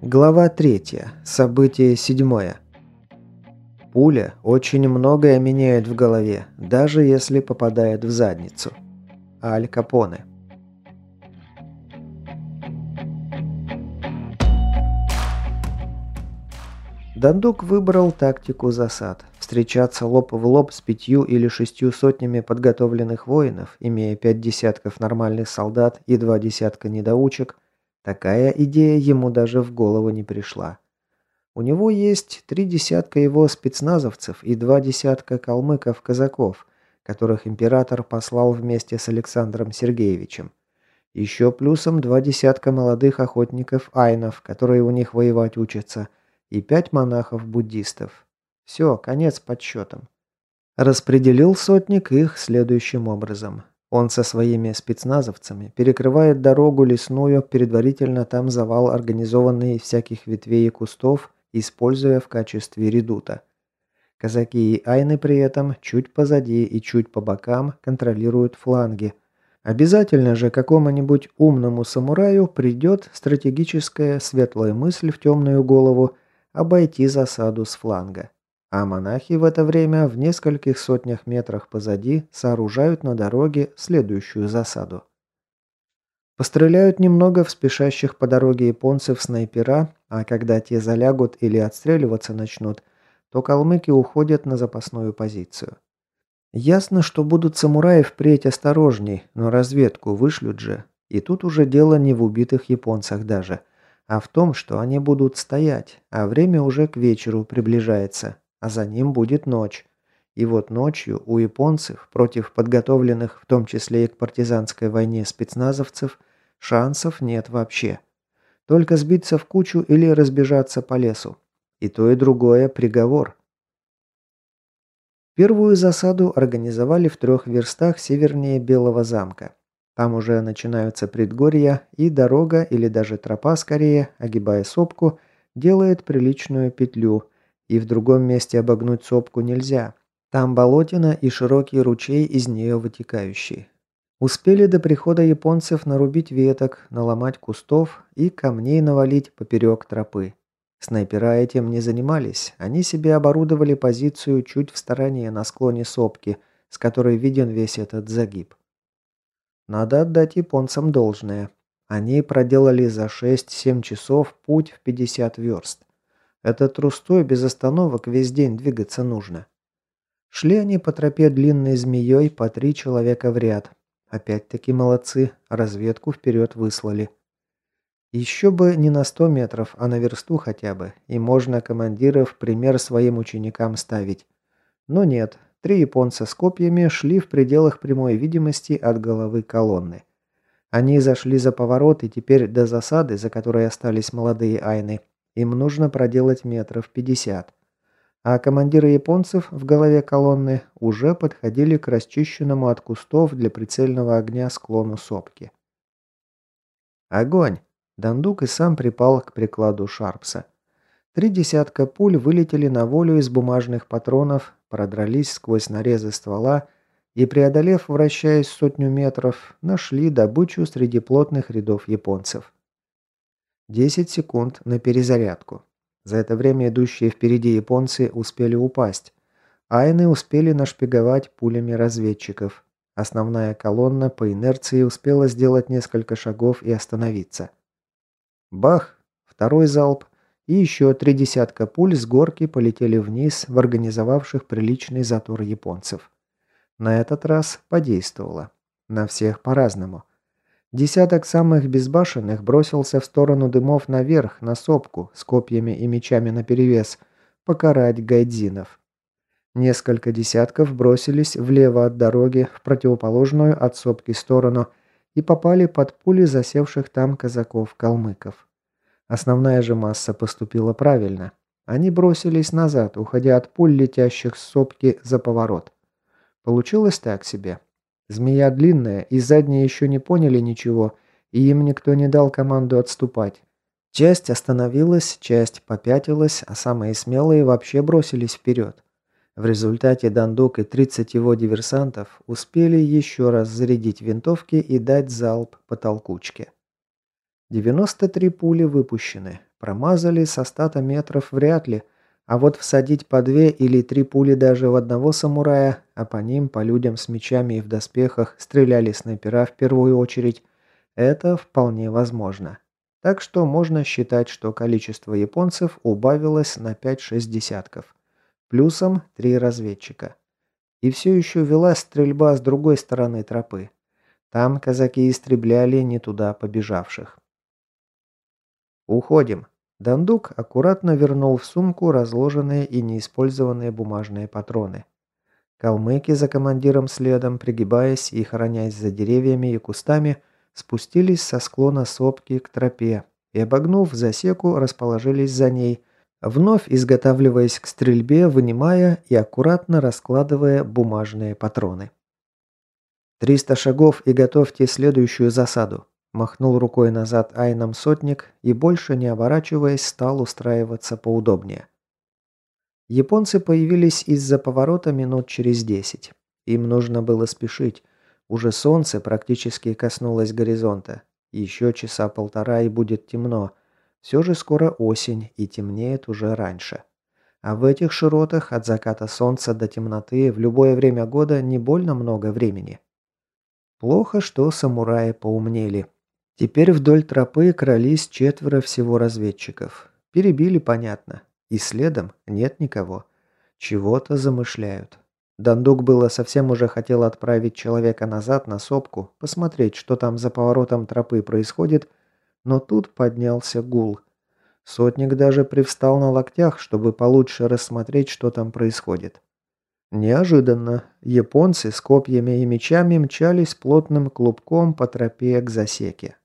Глава 3. Событие 7. Пуля очень многое меняет в голове, даже если попадает в задницу. Аль Капоне. Дандук выбрал тактику засад. Встречаться лоб в лоб с пятью или шестью сотнями подготовленных воинов, имея пять десятков нормальных солдат и два десятка недоучек, такая идея ему даже в голову не пришла. У него есть три десятка его спецназовцев и два десятка калмыков-казаков, которых император послал вместе с Александром Сергеевичем. Еще плюсом два десятка молодых охотников-айнов, которые у них воевать учатся – и пять монахов-буддистов. Все, конец подсчетам. Распределил сотник их следующим образом. Он со своими спецназовцами перекрывает дорогу лесную, предварительно там завал, организованный из всяких ветвей и кустов, используя в качестве редута. Казаки и айны при этом чуть позади и чуть по бокам контролируют фланги. Обязательно же какому-нибудь умному самураю придет стратегическая светлая мысль в темную голову обойти засаду с фланга. А монахи в это время в нескольких сотнях метрах позади сооружают на дороге следующую засаду. Постреляют немного в спешащих по дороге японцев снайпера, а когда те залягут или отстреливаться начнут, то калмыки уходят на запасную позицию. Ясно, что будут самураи впредь осторожней, но разведку вышлют же. И тут уже дело не в убитых японцах даже – а в том, что они будут стоять, а время уже к вечеру приближается, а за ним будет ночь. И вот ночью у японцев, против подготовленных в том числе и к партизанской войне спецназовцев, шансов нет вообще. Только сбиться в кучу или разбежаться по лесу. И то, и другое приговор. Первую засаду организовали в трех верстах севернее Белого замка. Там уже начинаются предгорья, и дорога, или даже тропа скорее, огибая сопку, делает приличную петлю, и в другом месте обогнуть сопку нельзя. Там болотина и широкий ручей из нее вытекающий. Успели до прихода японцев нарубить веток, наломать кустов и камней навалить поперек тропы. Снайпера этим не занимались, они себе оборудовали позицию чуть в стороне на склоне сопки, с которой виден весь этот загиб. Надо отдать японцам должное. Они проделали за 6-7 часов путь в 50 верст. Это трустой без остановок весь день двигаться нужно. Шли они по тропе длинной змеей по три человека в ряд. Опять-таки молодцы, разведку вперед выслали. Еще бы не на 100 метров, а на версту хотя бы, и можно командиров пример своим ученикам ставить. Но нет, Три японца с копьями шли в пределах прямой видимости от головы колонны. Они зашли за поворот, и теперь до засады, за которой остались молодые айны, им нужно проделать метров пятьдесят. А командиры японцев в голове колонны уже подходили к расчищенному от кустов для прицельного огня склону сопки. Огонь! Дандук и сам припал к прикладу Шарпса. Три десятка пуль вылетели на волю из бумажных патронов, продрались сквозь нарезы ствола и, преодолев, вращаясь сотню метров, нашли добычу среди плотных рядов японцев. Десять секунд на перезарядку. За это время идущие впереди японцы успели упасть. Айны успели нашпиговать пулями разведчиков. Основная колонна по инерции успела сделать несколько шагов и остановиться. Бах! Второй залп и еще три десятка пуль с горки полетели вниз в организовавших приличный затор японцев. На этот раз подействовало. На всех по-разному. Десяток самых безбашенных бросился в сторону дымов наверх, на сопку, с копьями и мечами наперевес, покарать гайдзинов. Несколько десятков бросились влево от дороги, в противоположную от сопки сторону, и попали под пули засевших там казаков-калмыков. Основная же масса поступила правильно. Они бросились назад, уходя от пуль, летящих с сопки за поворот. Получилось так себе. Змея длинная, и задние еще не поняли ничего, и им никто не дал команду отступать. Часть остановилась, часть попятилась, а самые смелые вообще бросились вперед. В результате Дандук и 30 его диверсантов успели еще раз зарядить винтовки и дать залп по толкучке. 93 пули выпущены. Промазали со 100 метров вряд ли, а вот всадить по две или три пули даже в одного самурая, а по ним, по людям с мечами и в доспехах, стреляли снайпера в первую очередь, это вполне возможно. Так что можно считать, что количество японцев убавилось на 5-6 десятков. Плюсом три разведчика. И все еще велась стрельба с другой стороны тропы. Там казаки истребляли не туда побежавших. «Уходим». Дандук аккуратно вернул в сумку разложенные и неиспользованные бумажные патроны. Калмыки за командиром следом, пригибаясь и хоронясь за деревьями и кустами, спустились со склона сопки к тропе и, обогнув засеку, расположились за ней – вновь изготавливаясь к стрельбе, вынимая и аккуратно раскладывая бумажные патроны. «Триста шагов и готовьте следующую засаду», – махнул рукой назад Айном сотник и, больше не оборачиваясь, стал устраиваться поудобнее. Японцы появились из-за поворота минут через десять. Им нужно было спешить. Уже солнце практически коснулось горизонта. Еще часа полтора и будет темно – все же скоро осень и темнеет уже раньше. А в этих широтах от заката солнца до темноты в любое время года не больно много времени. Плохо, что самураи поумнели. Теперь вдоль тропы крались четверо всего разведчиков. Перебили, понятно. И следом нет никого. Чего-то замышляют. Дандук было совсем уже хотел отправить человека назад на сопку, посмотреть, что там за поворотом тропы происходит, но тут поднялся гул. Сотник даже привстал на локтях, чтобы получше рассмотреть, что там происходит. Неожиданно японцы с копьями и мечами мчались плотным клубком по тропе к засеке.